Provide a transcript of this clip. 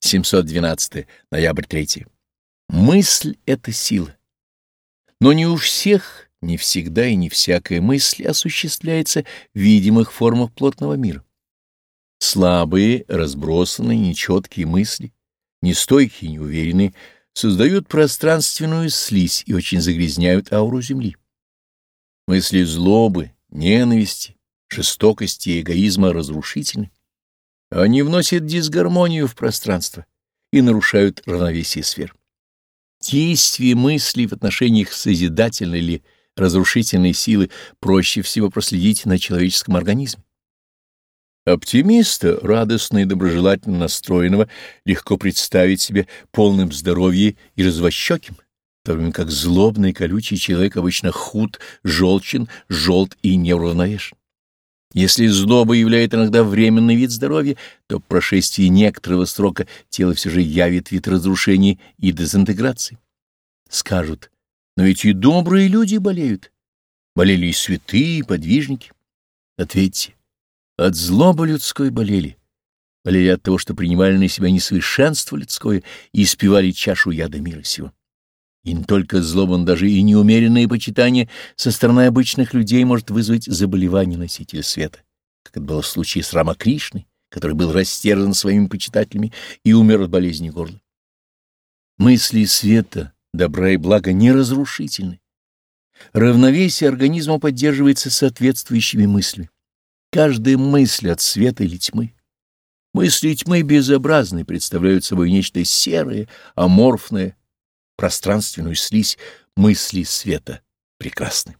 712 ноябрь 3. Мысль — это сила. Но не у всех, не всегда и не всякая мысль осуществляется в видимых формах плотного мира. Слабые, разбросанные, нечеткие мысли, нестойкие, неуверенные, создают пространственную слизь и очень загрязняют ауру Земли. Мысли злобы, ненависти, жестокости и эгоизма разрушительны. Они вносят дисгармонию в пространство и нарушают равновесие сфер. Действие мыслей в отношениях созидательной или разрушительной силы проще всего проследить на человеческом организме. Оптимиста, радостно и доброжелательно настроенного, легко представить себе полным здоровья и развощеким, в то время как злобный колючий человек обычно худ, желчен, желт и неуравновешен. Если злоба являет иногда временный вид здоровья, то по прошествии некоторого срока тело все же явит вид разрушения и дезинтеграции. Скажут, но ведь и добрые люди болеют. Болели и святые, и подвижники. Ответьте, от злобы людской болели. Болели от того, что принимали на себя несовершенство людское и испивали чашу яда мира сего. И не только злоба, даже и неумеренное почитание со стороны обычных людей может вызвать заболевание носителя света, как это было в случае с Рамакришной, который был растерзан своими почитателями и умер от болезни горла. Мысли света, добра и блага неразрушительны. Равновесие организма поддерживается соответствующими мыслями. Каждая мысль от света или тьмы. Мысли тьмы безобразны, представляют собой нечто серое, аморфное, пространственную слизь мысли света прекрасны.